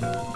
Bye.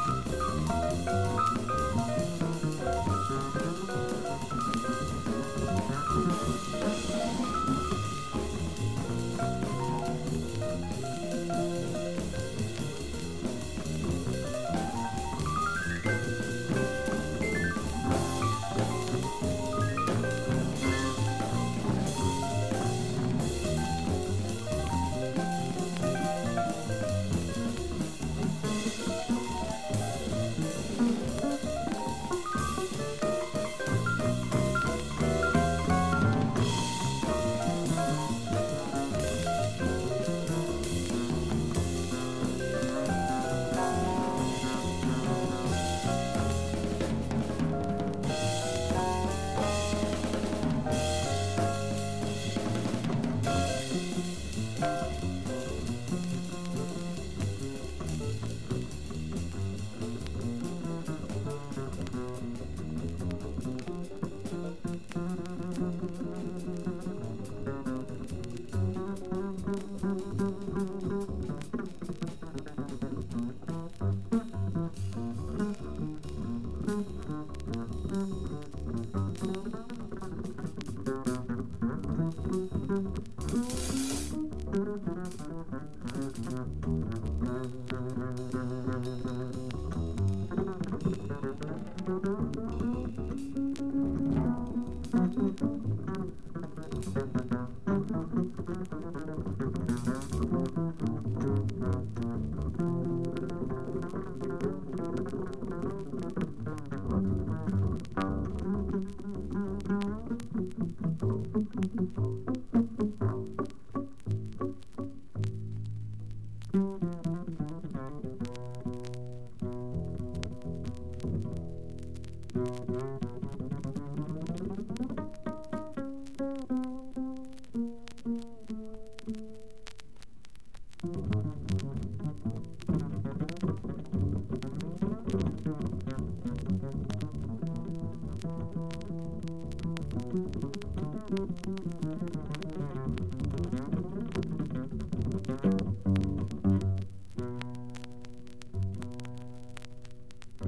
Thank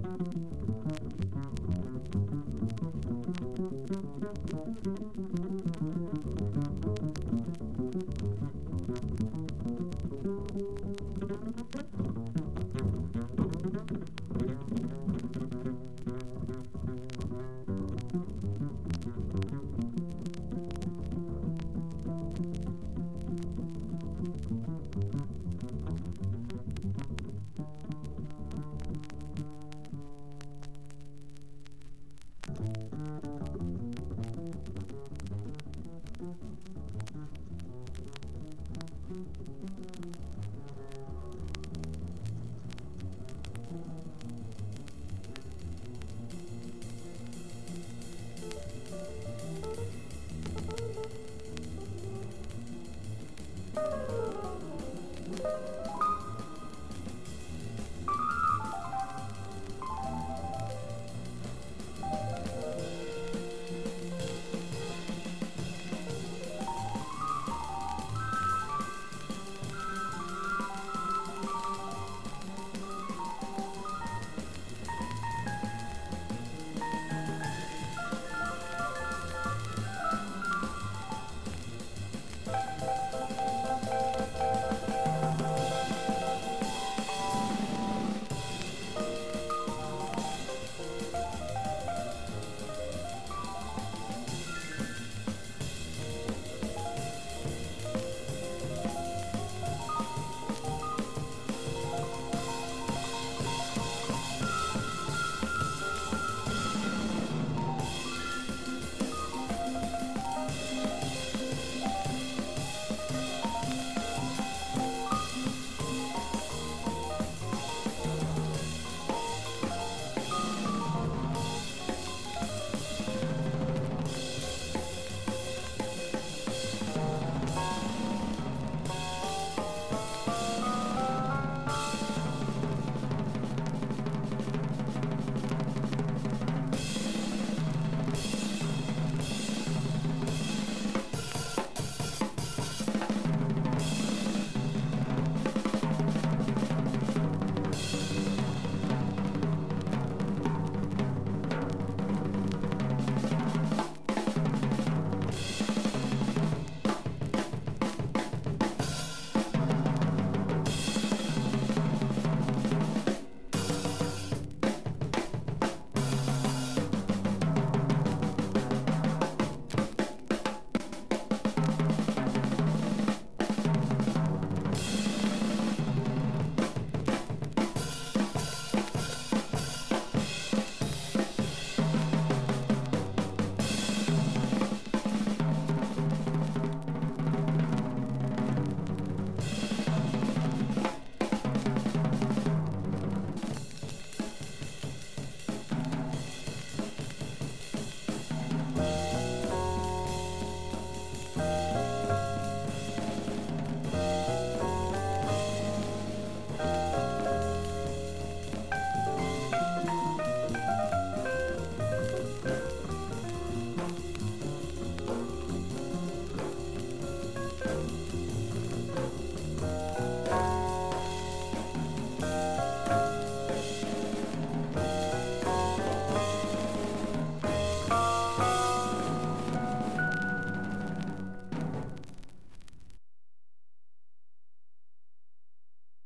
Thank you.